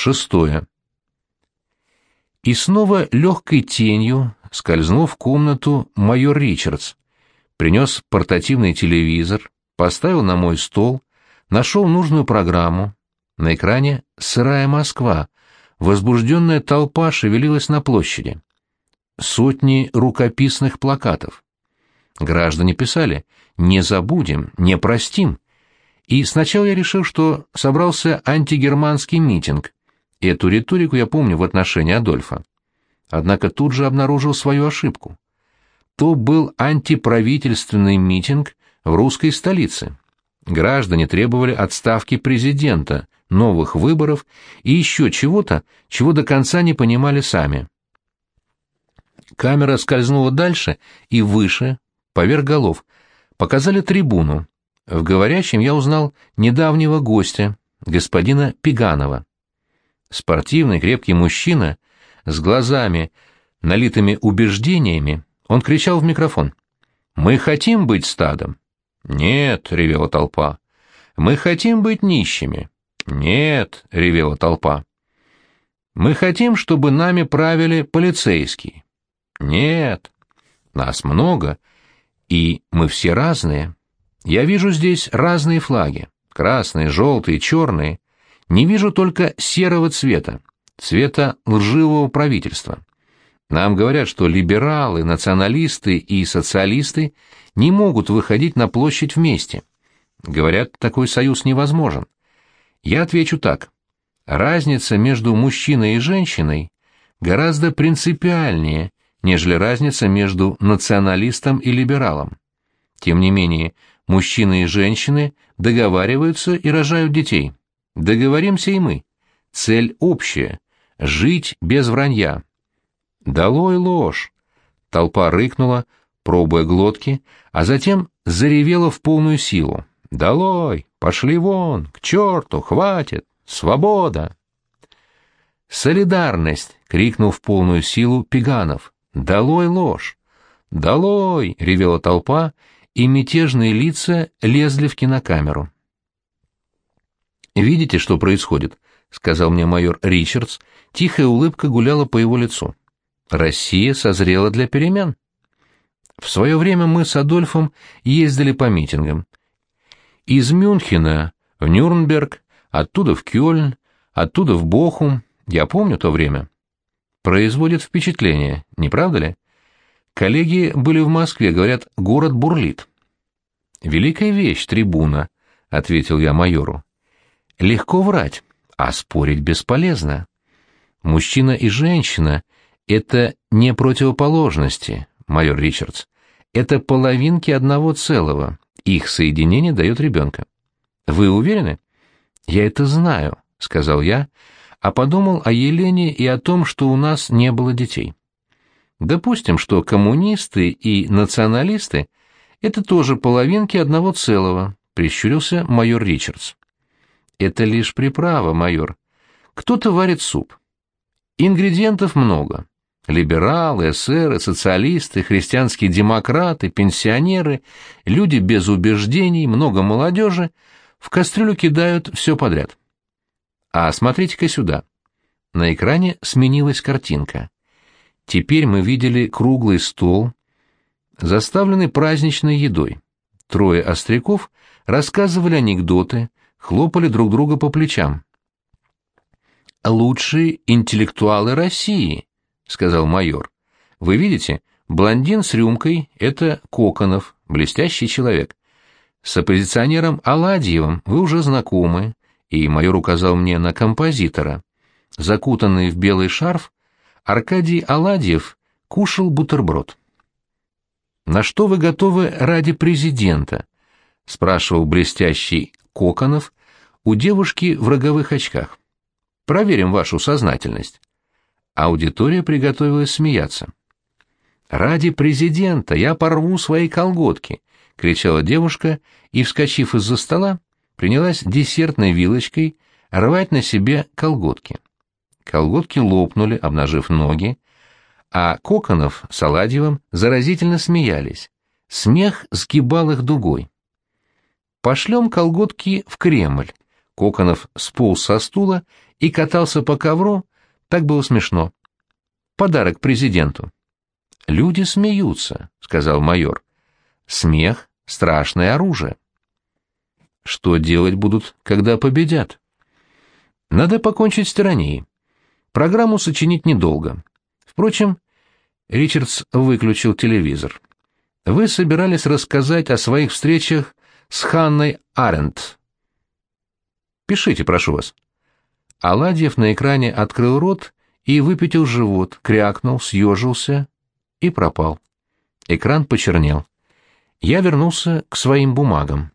Шестое. И снова легкой тенью скользнул в комнату майор Ричардс, принес портативный телевизор, поставил на мой стол, нашел нужную программу. На экране «Сырая Москва», возбужденная толпа шевелилась на площади. Сотни рукописных плакатов. Граждане писали «Не забудем, не простим». И сначала я решил, что собрался антигерманский митинг. Эту риторику я помню в отношении Адольфа. Однако тут же обнаружил свою ошибку. То был антиправительственный митинг в русской столице. Граждане требовали отставки президента, новых выборов и еще чего-то, чего до конца не понимали сами. Камера скользнула дальше и выше, поверх голов. Показали трибуну. В говорящем я узнал недавнего гостя, господина Пиганова. Спортивный крепкий мужчина с глазами, налитыми убеждениями, он кричал в микрофон. «Мы хотим быть стадом». «Нет», — ревела толпа. «Мы хотим быть нищими». «Нет», — ревела толпа. «Мы хотим, чтобы нами правили полицейские». «Нет». «Нас много, и мы все разные. Я вижу здесь разные флаги. Красные, желтые, черные. Не вижу только серого цвета цвета лживого правительства. Нам говорят, что либералы, националисты и социалисты не могут выходить на площадь вместе. Говорят, такой союз невозможен. Я отвечу так. Разница между мужчиной и женщиной гораздо принципиальнее, нежели разница между националистом и либералом. Тем не менее, мужчины и женщины договариваются и рожают детей. Договоримся и мы. Цель общая Жить без вранья. Долой ложь! Толпа рыкнула, пробуя глотки, а затем заревела в полную силу. «Долой! Пошли вон! К черту! Хватит! Свобода!» «Солидарность!» — крикнул в полную силу Пиганов. «Долой ложь! Долой!» — ревела толпа, и мятежные лица лезли в кинокамеру. «Видите, что происходит?» — сказал мне майор Ричардс, тихая улыбка гуляла по его лицу. «Россия созрела для перемен». В свое время мы с Адольфом ездили по митингам. Из Мюнхена в Нюрнберг, оттуда в Кёльн, оттуда в Бохум. Я помню то время. Производит впечатление, не правда ли? Коллеги были в Москве, говорят, город бурлит. «Великая вещь, трибуна», — ответил я майору. «Легко врать а спорить бесполезно. Мужчина и женщина — это не противоположности, майор Ричардс. Это половинки одного целого. Их соединение дает ребенка. Вы уверены? Я это знаю, сказал я, а подумал о Елене и о том, что у нас не было детей. Допустим, что коммунисты и националисты — это тоже половинки одного целого, прищурился майор Ричардс. Это лишь приправа, майор. Кто-то варит суп. Ингредиентов много. Либералы, эсеры, социалисты, христианские демократы, пенсионеры, люди без убеждений, много молодежи в кастрюлю кидают все подряд. А смотрите-ка сюда. На экране сменилась картинка. Теперь мы видели круглый стол, заставленный праздничной едой. Трое остряков рассказывали анекдоты, хлопали друг друга по плечам. «Лучшие интеллектуалы России», — сказал майор. «Вы видите, блондин с рюмкой — это Коконов, блестящий человек. С оппозиционером Аладьевым вы уже знакомы, и майор указал мне на композитора. Закутанный в белый шарф, Аркадий Аладьев кушал бутерброд. «На что вы готовы ради президента?» — спрашивал блестящий Коконов у девушки в роговых очках. Проверим вашу сознательность. Аудитория приготовилась смеяться. «Ради президента я порву свои колготки!» — кричала девушка и, вскочив из-за стола, принялась десертной вилочкой рвать на себе колготки. Колготки лопнули, обнажив ноги, а Коконов с Аладьевым заразительно смеялись. Смех сгибал их дугой. Пошлем колготки в Кремль. Коконов сполз со стула и катался по ковру, так было смешно. Подарок президенту. «Люди смеются», — сказал майор. «Смех — страшное оружие». Что делать будут, когда победят? Надо покончить с тиранией. Программу сочинить недолго. Впрочем, Ричардс выключил телевизор. Вы собирались рассказать о своих встречах с Ханной Арендт. Пишите, прошу вас. Аладьев на экране открыл рот и выпятил живот, крякнул, съежился и пропал. Экран почернел. Я вернулся к своим бумагам.